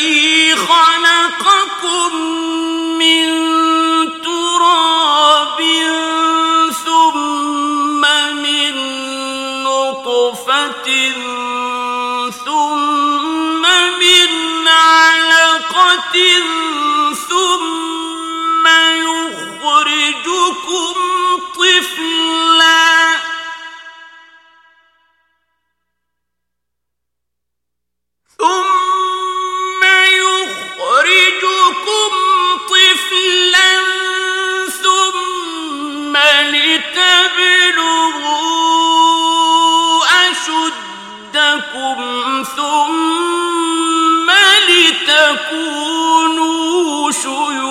عليم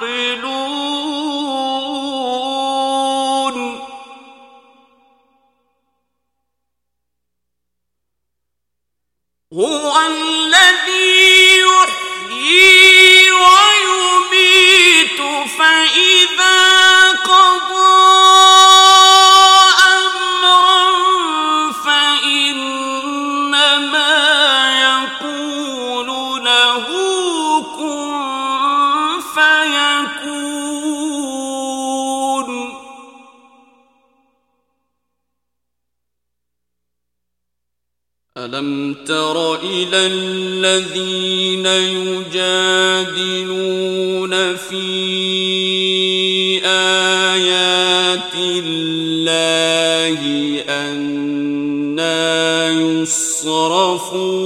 پلو ألم تر إلى الذين يجادلون في آيات الله أنا يصرفون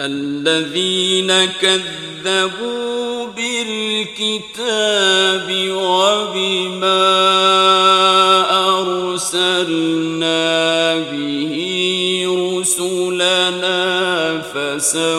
الذين كذبوا بالكتاب وبما أرسلنا به رسلنا فساد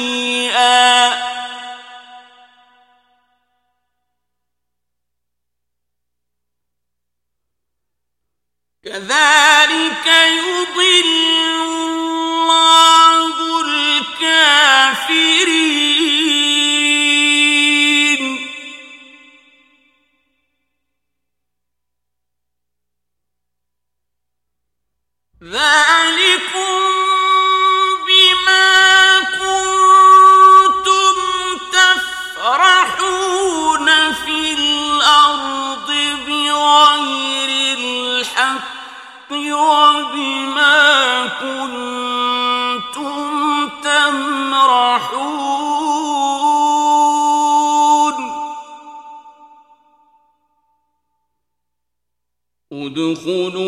شيئا كذلك يضل ذلك ادخلوا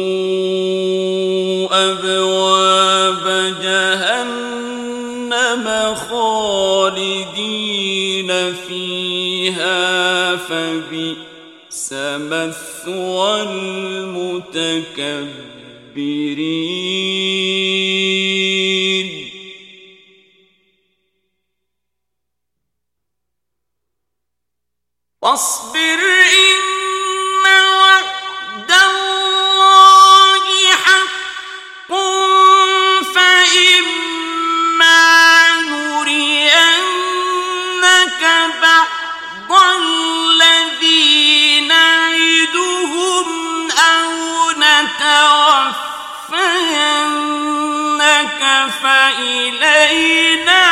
ابواب جہنم خالدین فیہا فبئس مثوى المتکبرین واصبر فإلينا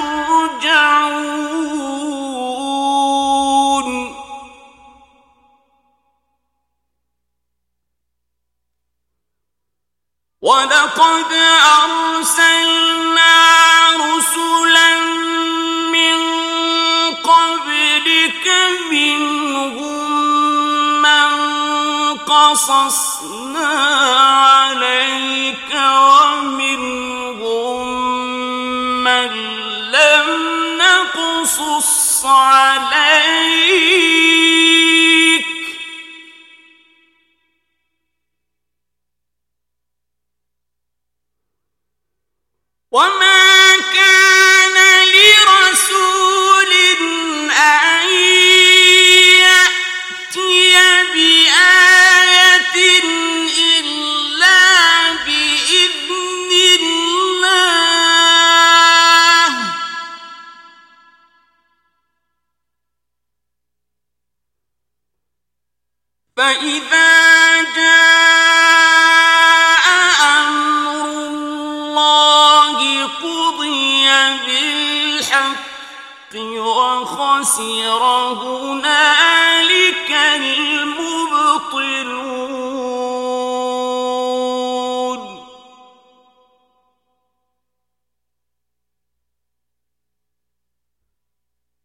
يرجعون ولقد أرسلنا رسلا من قبلك منهم من قصصنا عليك ومنهم نقصص عليك. وما وخسر هنالك المبطلون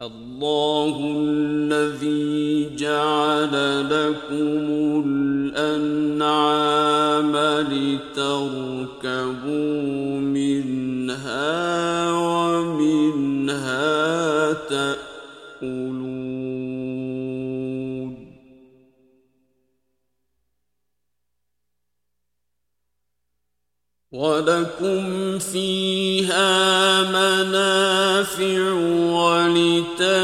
الله الذي جعل لكم الأنعام لتركبوا منها ومنها تأكلون. ولكم فيها منافع ولتبلغوا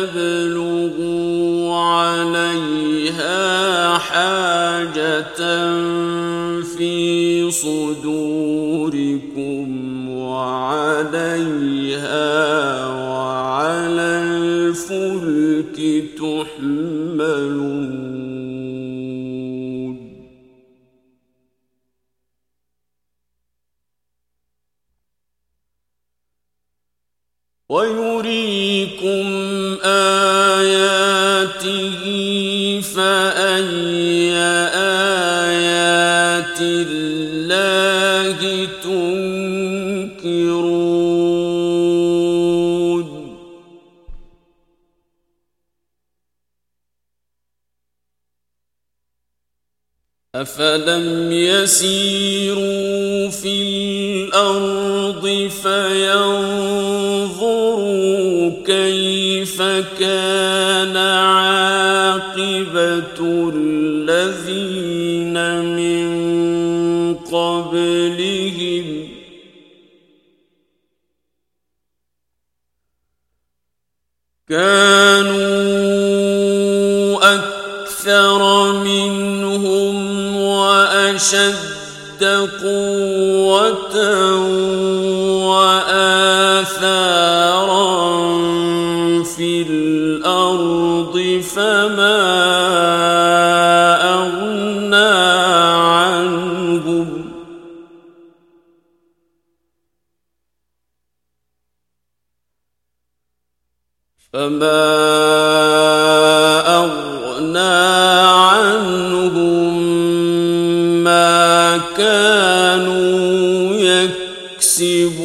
فيها حاجة في صدوركم وعليها وعلى الفلك تحمل الله تنكرون. أفلم يسيروا في الأرض فينظروا كيف كان عاقبة الذين كانوا أكثر منهم وأشد قوةً فما أغنى عنهم ما كانوا يكسبون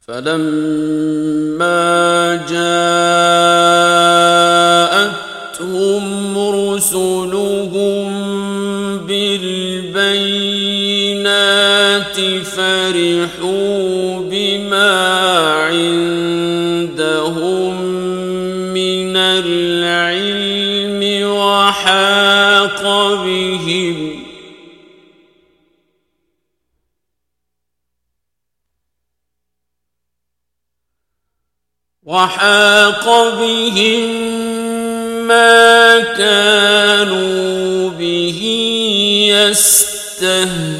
فلما بالبينات فرحوا بما عندهم من العلم وحاق بهم. وحاق بهم ما كانوا به يستهزئون.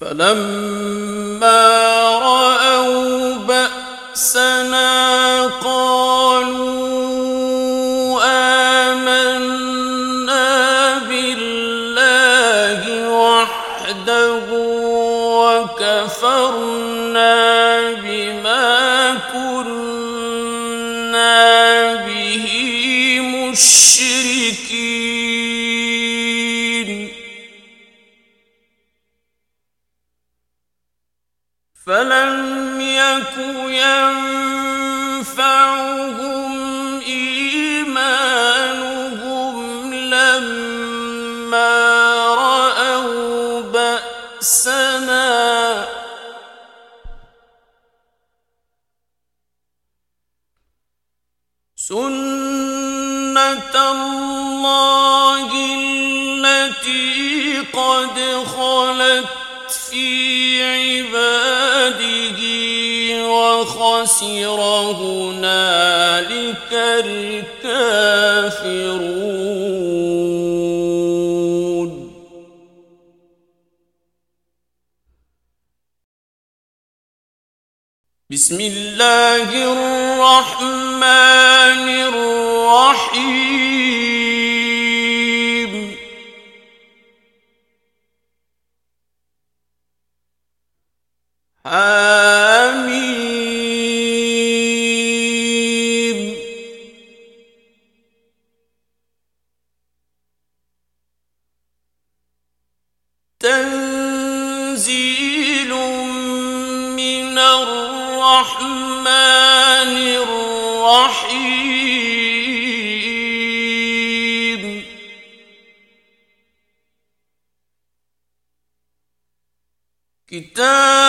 فلما فلم يك ينفعهم إيمانهم لما رأوا بأسنا. سنة الله التي قد خلت في وخسر هنالك الكافرون. بسم الله الرحمن الرحيم. حميم تنزيل من الرحمن الرحيم. كتاب